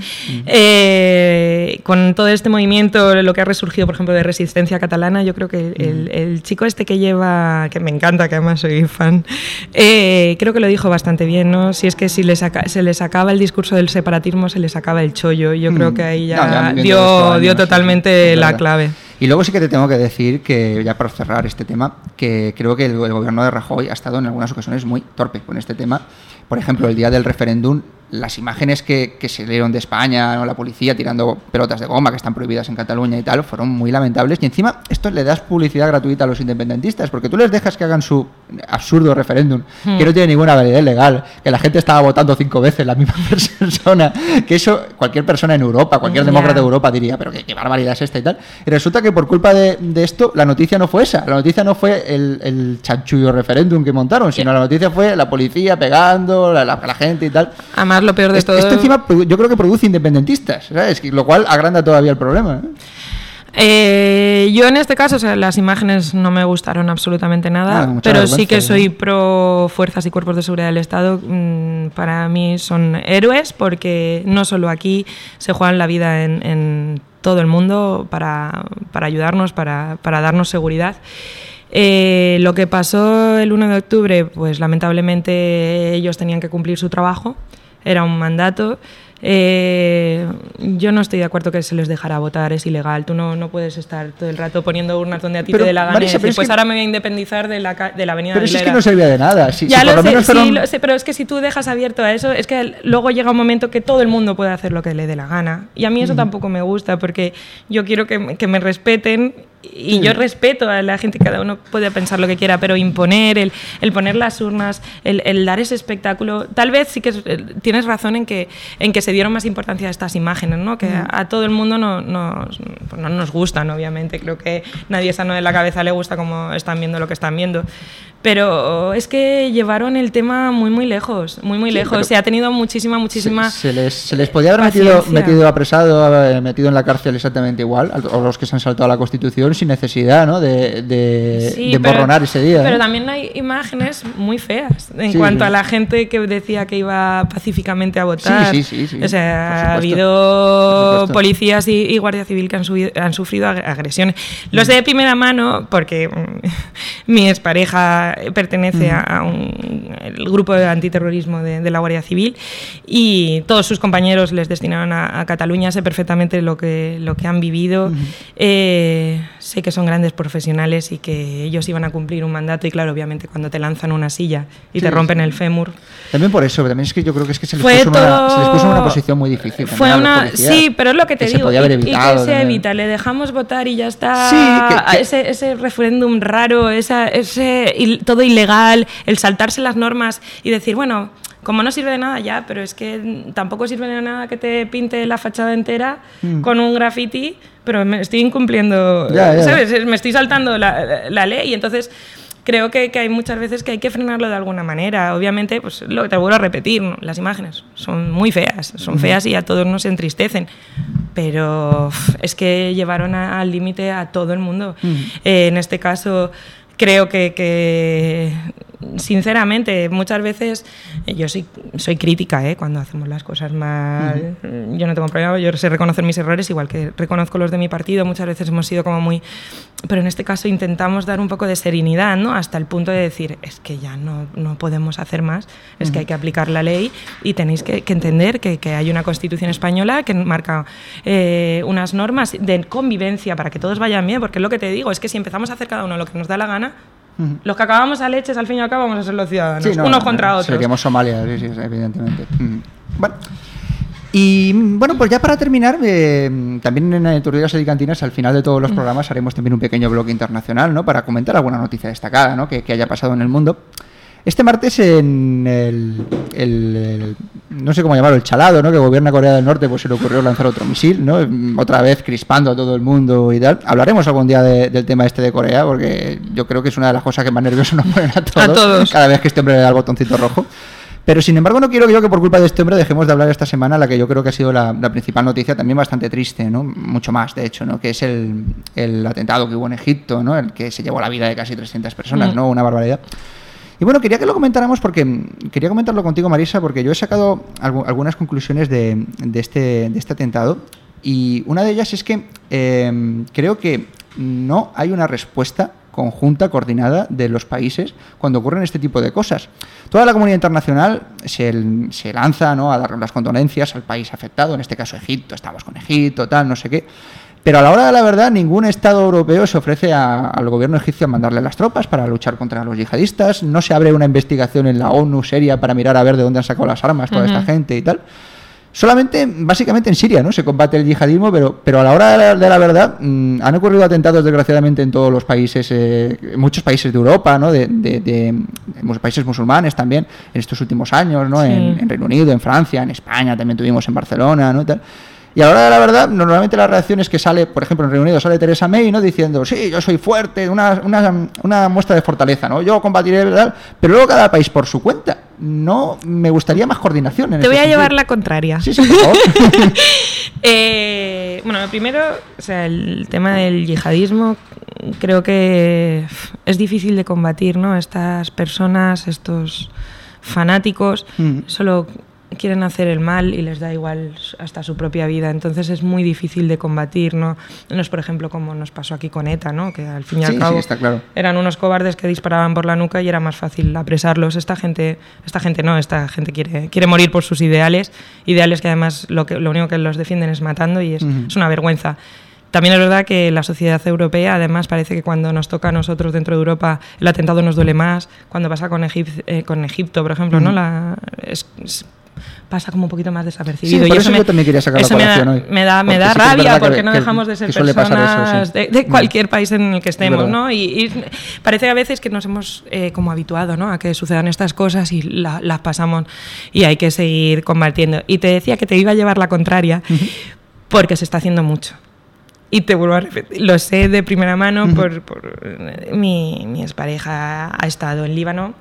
eh, con todo este movimiento, lo que ha resurgido, por ejemplo, de resistencia catalana, yo creo que el, el chico este que lleva, que me encanta, que además soy fan, eh, creo que lo dijo bastante bien, ¿no? Si es que si les se les acaba el discurso del separatismo, se les acaba el chollo. Yo creo Mm. que ahí No, ya, dio, dio totalmente la clave. Y luego sí que te tengo que decir que, ya para cerrar este tema, que creo que el, el gobierno de Rajoy ha estado en algunas ocasiones muy torpe con este tema. Por ejemplo, el día del referéndum, las imágenes que, que se leyeron de España, ¿no? la policía tirando pelotas de goma que están prohibidas en Cataluña y tal, fueron muy lamentables. Y encima, esto le das publicidad gratuita a los independentistas, porque tú les dejas que hagan su absurdo referéndum, que no tiene ninguna validez legal, que la gente estaba votando cinco veces la misma persona, que eso cualquier persona en Europa, cualquier demócrata de Europa diría, pero qué, qué barbaridad es esta y tal. Y resulta que por culpa de, de esto, la noticia no fue esa. La noticia no fue el, el chanchullo referéndum que montaron, sino la noticia fue la policía pegando, la, la- la gente y tal. Además, lo peor de Esto, todo. esto encima produ- yo creo que produce independentistas, ¿sabes? Lo cual agranda todavía el problema. ¿eh? Eh, yo en este caso, o sea, las imágenes no me gustaron absolutamente nada, Ah, pero sí que ¿no? soy pro fuerzas y cuerpos de seguridad del Estado. Mm, para mí son héroes porque no solo aquí se juegan la vida en, en todo el mundo para, para ayudarnos, para, para darnos seguridad. Eh, lo que pasó el 1 de octubre, pues lamentablemente ellos tenían que cumplir su trabajo, era un mandato. Eh, yo no estoy de acuerdo que se les dejara votar, es ilegal. Tú no, no puedes estar todo el rato poniendo urnas donde a ti Pero, te dé la gana. y Marisa, decir, pues que- ahora me voy a independizar de la, de la avenida Pero si es que Aguilera". no servía de nada. Si, Ya si lo por lo sé, menos sí, fueron- lo sé, pero es que si tú dejas abierto a eso, es que luego llega un momento que todo el mundo puede hacer lo que le dé la gana. Y a mí eso tampoco me gusta, porque yo quiero que, que me respeten y yo respeto a la gente, cada uno puede pensar lo que quiera, pero imponer, el, el poner las urnas, el, el dar ese espectáculo, tal vez sí que es- eh, tienes razón en que, en que se dieron más importancia a estas imágenes, ¿no? que a, a todo el mundo no, nos- pues no nos gustan, obviamente. Creo que nadie sano de la cabeza le gusta como están viendo lo que están viendo. Pero es que llevaron el tema muy, muy lejos, muy, muy Sí, lejos. Se ha tenido muchísima, muchísima... Se, se les, se les podía haber metido, metido apresado, eh, metido en la cárcel exactamente igual, a a los que se han saltado la Constitución sin necesidad ¿no? de, de, Sí, de pero- emborronar ese día. Pero también hay imágenes muy feas en Sí, cuanto a la gente que decía que iba pacíficamente a votar. Sí, sí, sí, sí, O sea, ha habido policías y, y guardia civil que han, subi- han sufrido ag- agresiones. Lo sé de primera mano porque mm, mi expareja pertenece a, a un el grupo de antiterrorismo de, de la Guardia Civil y todos sus compañeros les destinaron a, a Cataluña. Sé perfectamente lo que, lo que han vivido. Eh, sé que son grandes profesionales y que ellos iban a cumplir un mandato y claro, obviamente cuando te lanzan una silla y te Sí, rompen sí. el fémur. También por eso, también es que yo creo que es que se les, Fue puso, en una, todo- se les puso una posición muy difícil. Fue una, policías, sí, pero es lo que te se digo. podía haber y- y, evitado que se también. evita, le dejamos votar y ya está. Sí, que- que- Ese, ese referéndum raro, esa, ese todo ilegal, el saltarse las normas y decir, bueno, como no sirve de nada ya, pero es que mm, tampoco sirve de nada que te pinte la fachada entera con un graffiti, pero me estoy incumpliendo, Mm. ¿sabes? Me estoy saltando la, la ley y entonces creo que, que hay muchas veces que hay que frenarlo de alguna manera. Obviamente, pues lo que te vuelvo a repetir, ¿no? las imágenes son muy feas, son feas y a todos nos entristecen. Pero es que llevaron a- al límite a todo el mundo. Eh, en este caso, creo que, que sinceramente, muchas veces eh, yo soy, soy crítica ¿eh? cuando hacemos las cosas mal. Yo no tengo problema, yo sé reconocer mis errores, igual que reconozco los de mi partido. Muchas veces hemos sido como muy. Pero en este caso intentamos dar un poco de serenidad, ¿no? Hasta el punto de decir, es que ya no, no podemos hacer más, es que hay que aplicar la ley y tenéis que, entender que, que, hay una constitución española que marca eh, unas normas de convivencia para que todos vayan bien, porque es lo que te digo, es que si empezamos a hacer cada uno lo que nos da la gana, los que acabamos a leches, al fin y al cabo, vamos a ser los ciudadanos, unos contra otros. Seríamos Somalia, sí, sí, evidentemente. Bueno. Y bueno, pues ya para terminar, eh, también en Turbidores Alicantinas, al final de todos los programas, haremos también un pequeño bloque internacional, ¿no? Para comentar alguna noticia destacada, ¿no? Que, que haya pasado en el mundo. Este martes en el, no sé cómo llamarlo, el chalado, ¿no? Que gobierna Corea del Norte, pues se le ocurrió lanzar otro misil, ¿no? Otra vez crispando a todo el mundo y tal. Hablaremos algún día del tema este de Corea, porque yo creo que es una de las cosas que más nerviosos nos ponen a todos, cada vez que este hombre le da el botoncito rojo. Pero sin embargo no quiero que yo que por culpa de este hombre dejemos de hablar esta semana la que yo creo que ha sido la, principal noticia, también bastante triste, ¿no? Mucho más, de hecho, ¿no? Que es el, el atentado que hubo en Egipto, ¿no? El que se llevó la vida de casi 300 personas, mm. ¿no? Una barbaridad. Y bueno, quería que lo comentáramos porque quería comentarlo contigo, Marisa, porque yo he sacado algunas conclusiones de, este, de este atentado y una de ellas es que em, creo que no hay una respuesta conjunta, coordinada de los países cuando ocurren este tipo de cosas. Toda la comunidad internacional se, se lanza ¿no? a dar las condolencias al país afectado, en este caso Egipto, estamos con Egipto, tal, no sé qué. Pero a la hora de la verdad, ningún Estado europeo se ofrece al gobierno egipcio a mandarle las tropas para luchar contra los yihadistas. No se abre una investigación en la ONU seria para mirar a ver de dónde han sacado las armas toda esta gente y tal. Solamente, básicamente en Siria, ¿no? Se combate el yihadismo, pero, pero a la hora de la, verdad mm, han ocurrido atentados desgraciadamente en todos los países, eh, muchos países de Europa, ¿no? De, de, países musulmanes también en estos últimos años, ¿no? En, en, Reino Unido, en Francia, en España también tuvimos en Barcelona, ¿no? Tal. Y ahora de la verdad, normalmente la reacción es que sale, por ejemplo, en Reino Unido sale Teresa May, ¿no? Diciendo, sí, yo soy fuerte, una, una, muestra de fortaleza, ¿no? Yo combatiré, ¿verdad? Pero luego cada país por su cuenta. No, me gustaría más coordinación. En Te voy a llevar la contraria. Sí, sí, por favor. Eh, bueno, primero, o sea, el tema del yihadismo creo que es difícil de combatir, ¿no? Estas personas, estos fanáticos, mm. solo quieren hacer el mal y les da igual hasta su propia vida. Entonces es muy difícil de combatir, ¿no? No es, por ejemplo, como nos pasó aquí con ETA, ¿no? Que al fin y al cabo eran unos cobardes que disparaban por la nuca y era más fácil apresarlos. Esta gente, esta gente no, esta gente quiere, quiere morir por sus ideales, ideales que además lo, que, lo único que los defienden es matando y es, es una vergüenza. También es verdad que la sociedad europea, además, parece que cuando nos toca a nosotros dentro de Europa, el atentado nos duele más. Cuando pasa con, eh, con Egipto, por ejemplo, ¿no? La, es, pasa como un poquito más desapercibido. y eso, yo también quería sacar la me hoy. Me da, me da rabia porque no dejamos de ser personas de, cualquier país en el que estemos, ¿no? Y, parece a veces que nos hemos eh, como habituado, ¿no? A que sucedan estas cosas y las pasamos y hay que seguir combatiendo. Y te decía que te iba a llevar la contraria porque se está haciendo mucho. Y te vuelvo a repetir, lo sé de primera mano por, por mi, mi expareja ha estado en Líbano,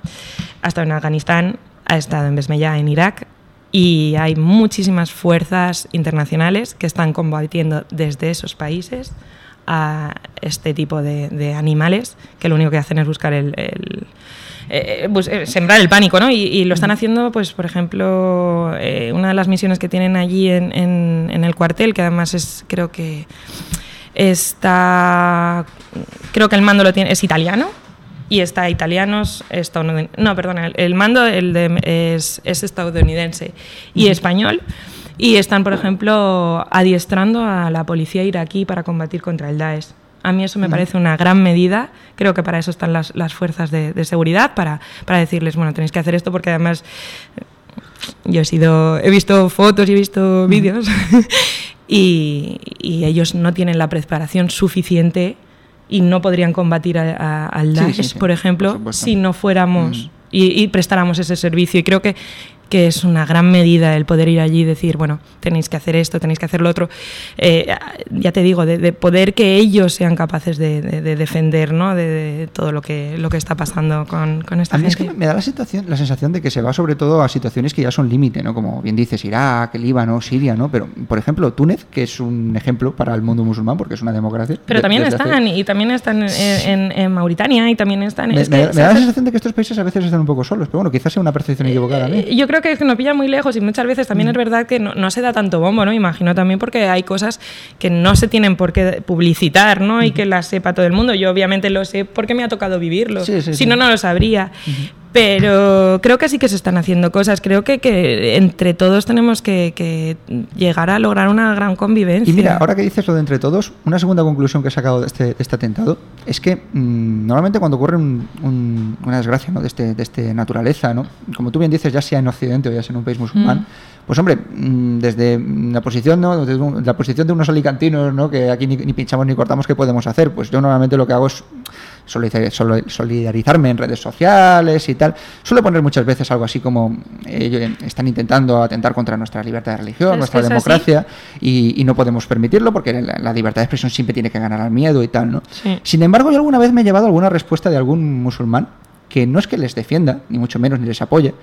ha estado en Afganistán, ha estado en Besmellá, en Irak, y hay muchísimas fuerzas internacionales que están combatiendo desde esos países a este tipo de, animales que lo único que hacen es buscar el, eh, pues, eh, sembrar el pánico, ¿no? Y, lo están haciendo, pues, por ejemplo, eh, una de las misiones que tienen allí en, en, el cuartel, que además es, creo que está, creo que el mando lo tiene, es italiano, y está italianos, estadounidense, no, perdona, el, mando el de, es, es, estadounidense y español. Y están, por ejemplo, adiestrando a la policía iraquí para combatir contra el Daesh. A mí eso me parece una gran medida. Creo que para eso están las, las fuerzas de, de, seguridad, para, para decirles, bueno, tenéis que hacer esto porque además yo he sido he visto fotos y he visto vídeos y, y, ellos no tienen la preparación suficiente y no podrían combatir al Daesh, por ejemplo, si no fuéramos y, prestáramos ese servicio. Y creo que que es una gran medida el poder ir allí y decir, bueno, tenéis que hacer esto, tenéis que hacer lo otro. Eh, ya te digo, de, poder que ellos sean capaces de, defender ¿no? de, todo lo que, lo que está pasando con, con esta a mí Es que me da la, situación, la sensación de que se va sobre todo a situaciones que ya son límite, ¿no? como bien dices, Irak, Líbano, Siria, ¿no? pero por ejemplo, Túnez, que es un ejemplo para el mundo musulmán porque es una democracia. Pero también están, y también están en, en, Mauritania y también están... Me, me, da la sensación de que estos países a veces están un poco solos, pero bueno, quizás sea una percepción equivocada. mí. Yo creo que es que nos pilla muy lejos y muchas veces también es mm. verdad que no, se da tanto bombo, ¿no? Imagino también porque hay cosas que no se tienen por qué publicitar, ¿no? Y que las sepa todo el mundo. Yo obviamente lo sé porque me ha tocado vivirlo. si no, no lo sabría. Pero creo que sí que se están haciendo cosas. Creo que, que entre todos tenemos que, llegar a lograr una gran convivencia. Y mira, ahora que dices lo de entre todos, una segunda conclusión que he sacado de este, este atentado es que mm, normalmente cuando ocurre una desgracia ¿no? de, este, de este naturaleza, ¿no? como tú bien dices, ya sea en Occidente o ya sea en un país musulmán, mm. pues hombre, mm, desde la posición, ¿no? desde la posición de unos alicantinos, ¿no? que aquí ni, ni pinchamos ni cortamos, ¿qué podemos hacer? Pues yo normalmente lo que hago es solidarizarme en redes sociales y tal. Suele poner muchas veces algo así como ellos están intentando atentar contra nuestra libertad de religión, nuestra democracia y, no podemos permitirlo porque la, libertad de expresión siempre tiene que ganar al miedo y tal, ¿no? Sin embargo, yo alguna vez me he llevado alguna respuesta de algún musulmán que no es que les defienda, ni mucho menos, ni les apoye,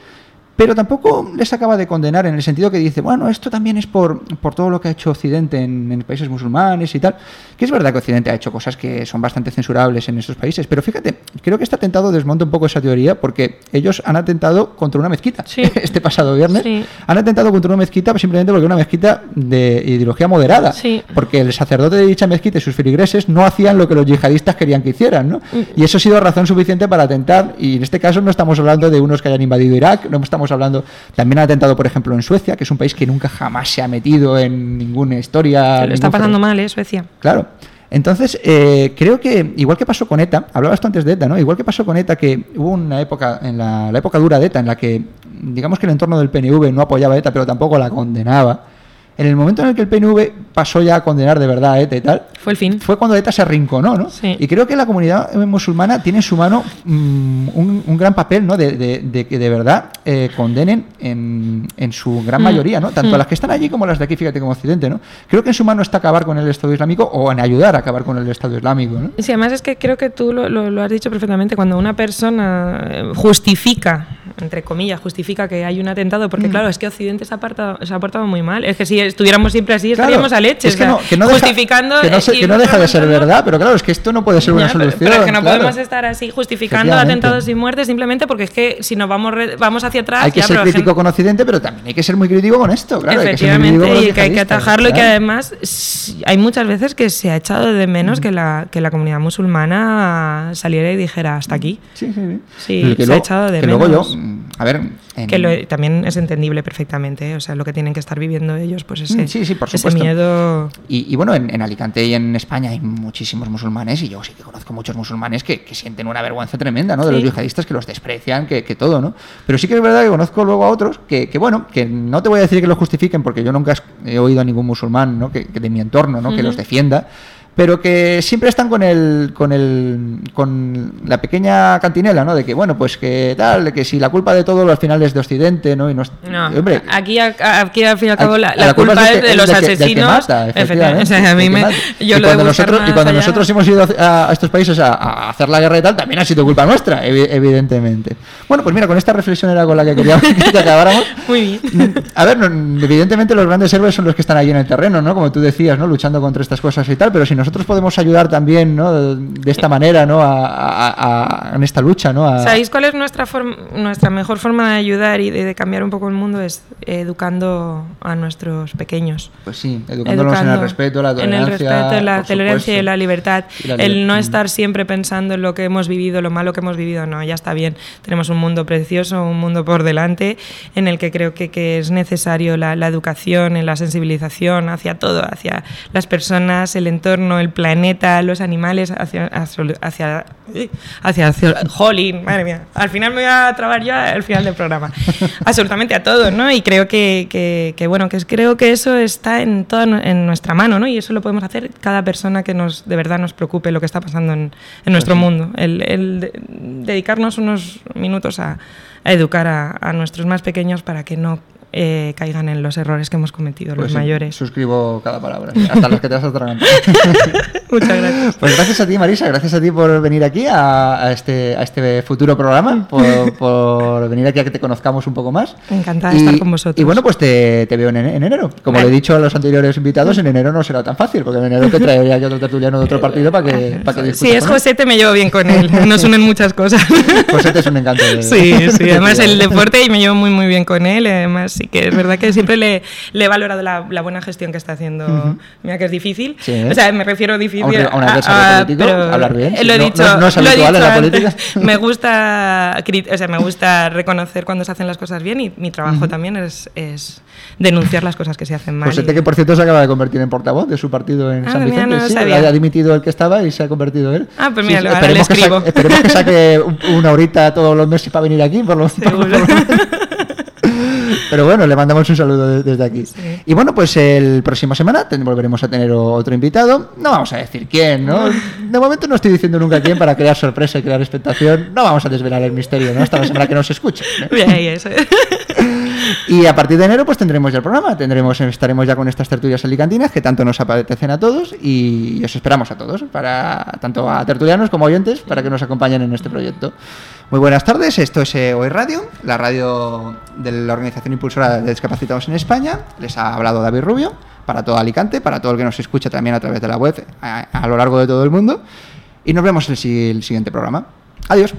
pero tampoco les acaba de condenar en el sentido que dice, bueno, esto también es por, por todo lo que ha hecho Occidente en, países musulmanes y tal, que es verdad que Occidente ha hecho cosas que son bastante censurables en esos países, pero fíjate, creo que este atentado desmonta un poco esa teoría porque ellos han atentado contra una mezquita este pasado viernes, han atentado contra una mezquita simplemente porque una mezquita de ideología moderada, porque el sacerdote de dicha mezquita y sus feligreses no hacían lo que los yihadistas querían que hicieran, ¿no? Mm. Y eso ha sido razón suficiente para atentar, y en este caso no estamos hablando de unos que hayan invadido Irak, no estamos hablando, también ha atentado, por ejemplo, en Suecia, que es un país que nunca jamás se ha metido en ninguna historia. lo está pasando mal, ¿eh? Suecia. Claro. Entonces, eh, creo que, igual que pasó con ETA, hablabas tú antes de ETA, ¿no? Igual que pasó con ETA, que hubo una época, en la, la época dura de ETA, en la que, digamos que el entorno del PNV no apoyaba a ETA, pero tampoco la condenaba en el momento en el que el PNV pasó ya a condenar de verdad a ETA y tal, fue el fin. Fue cuando ETA se arrinconó, ¿no? Y creo que la comunidad musulmana tiene en su mano mm, un, gran papel, ¿no? De, que de verdad eh, condenen en, su gran mm. mayoría, ¿no? Tanto mm. las que están allí como las de aquí, fíjate, como Occidente, ¿no? Creo que en su mano está acabar con el Estado Islámico o en ayudar a acabar con el Estado Islámico, ¿no? Sí, además es que creo que tú lo, lo has dicho perfectamente. Cuando una persona eh, justifica entre comillas, justifica que hay un atentado, porque mm. claro, es que Occidente se ha, apartado, se ha portado muy mal. Es que si estuviéramos siempre así, estaríamos a leche. Es que, no, que no justificando. Deja, que no, deja de ser verdad, pero claro, es que esto no puede ser una solución. Pero, es que no podemos estar así justificando atentados y muertes simplemente porque es que si nos vamos, vamos hacia atrás. Hay que ser crítico con Occidente, pero también hay que ser muy crítico con esto, claro. Efectivamente, y que hay que atajarlo y que además hay muchas veces que se ha echado de menos mm. que, la, que la comunidad musulmana saliera y dijera hasta aquí. Sí, sí, sí. Sí, se ha echado de menos. Luego yo, a ver, que también es entendible perfectamente, ¿eh? o sea, lo que tienen que estar viviendo ellos, pues ese, sí, sí, por ese miedo. Y, bueno, en, Alicante y en España hay muchísimos musulmanes, y yo sí que conozco muchos musulmanes que, sienten una vergüenza tremenda, ¿no? De los yihadistas que los desprecian, que, todo, ¿no? Pero sí que es verdad que conozco luego a otros que, bueno, que no te voy a decir que lo justifiquen, porque yo nunca he oído a ningún musulmán, ¿no? Que, de mi entorno, ¿no? Que los defienda pero que siempre están con el con el con la pequeña cantinela, ¿no? De que bueno, pues que tal, de que si la culpa de todo al final es de Occidente, ¿no? Y no, hombre, aquí aquí al fin y al cabo la, culpa, es de, los asesinos. efectivamente. a mí me, yo y cuando nosotros y cuando nosotros hemos ido a, estos países a, hacer la guerra y tal, también ha sido culpa nuestra, evidentemente. Bueno, pues mira, con esta reflexión era con la que queríamos que acabáramos. Muy bien. A ver, evidentemente los grandes héroes son los que están allí en el terreno, ¿no? Como tú decías, ¿no? Luchando contra estas cosas y tal, pero si nos nosotros podemos ayudar también ¿no? de esta manera ¿no? A, en esta lucha. ¿no? ¿Sabéis cuál es nuestra, nuestra mejor forma de ayudar y de, cambiar un poco el mundo? Es educando a nuestros pequeños. Pues sí, educándolos en el respeto, la tolerancia. En el respeto, la tolerancia y la libertad. el no estar siempre pensando en lo que hemos vivido, lo malo que hemos vivido, no, ya está bien. Tenemos un mundo precioso, un mundo por delante en el que creo que, que es necesario la, la educación, la sensibilización hacia todo, hacia las personas, el entorno entorno, el planeta, los animales, hacia, hacia, hacia, hacia, Jolín, madre mía, al final me voy a trabar ya al final del programa, absolutamente a todo, ¿no? Y creo que, que, bueno, que creo que eso está en toda en nuestra mano, ¿no? Y eso lo podemos hacer cada persona que nos de verdad nos preocupe lo que está pasando en, en nuestro mundo, el, el dedicarnos unos minutos a, a educar a, a nuestros más pequeños para que no eh, caigan en los errores que hemos cometido Pues los sí, mayores. Suscribo cada palabra, hasta los que te has atragantado. Muchas gracias. Pues gracias a ti, Marisa, gracias a ti por venir aquí a, a este, a este futuro programa, por, por venir aquí a que te conozcamos un poco más. Encantada de estar con vosotros. Y bueno, pues te, te veo en, en enero. Como Vale. le he dicho a los anteriores invitados, en enero no será tan fácil, porque en enero te traería aquí otro tertuliano de otro partido para que, para que Sí, discutas es él. Josete, me llevo bien con él. Nos unen muchas cosas. Josete es un encanto. de- Sí, sí, además de- el deporte y me llevo muy muy bien con él, además sí que es verdad que siempre le, le he valorado la, la buena gestión que está haciendo, mira que es difícil, Sí. o sea, me refiero difícil A un re- a político, hablar bien, lo he dicho, no- no es lo he habitual en dicho la política. me gusta, o sea, me gusta reconocer cuando se hacen las cosas bien y mi trabajo también es, es denunciar las cosas que se hacen mal. Josete, y- que por cierto se acaba de convertir en portavoz de su partido en Ah, San mira, Vicente. no lo sí, ha dimitido el que estaba y se ha convertido él. Ah, pues Sí, mira, ahora esperemos, le que escribo. saque, esperemos que saque un- una horita todos los meses para venir aquí, por lo, por lo menos. Pero bueno, le mandamos un saludo de- desde aquí. Sí. Y bueno, pues el próximo semana volveremos a tener otro invitado. No vamos a decir quién, ¿no? De momento no estoy diciendo nunca quién para crear sorpresa y crear expectación. No vamos a desvelar el misterio, ¿no? Hasta la semana que nos escuche. ¿no? Bien, ahí, eso. Y a partir de enero pues tendremos ya el programa, tendremos estaremos ya con estas tertulias alicantinas que tanto nos apetecen a todos y os esperamos a todos, para tanto a tertulianos como oyentes, para que nos acompañen en este proyecto. Muy buenas tardes, esto es eh, Hoy Radio, la radio de la Organización Impulsora de Discapacitados en España. Les ha hablado David Rubio, para todo Alicante, para todo el que nos escucha también a través de la web a, lo largo de todo el mundo. Y nos vemos en el siguiente programa. Adiós.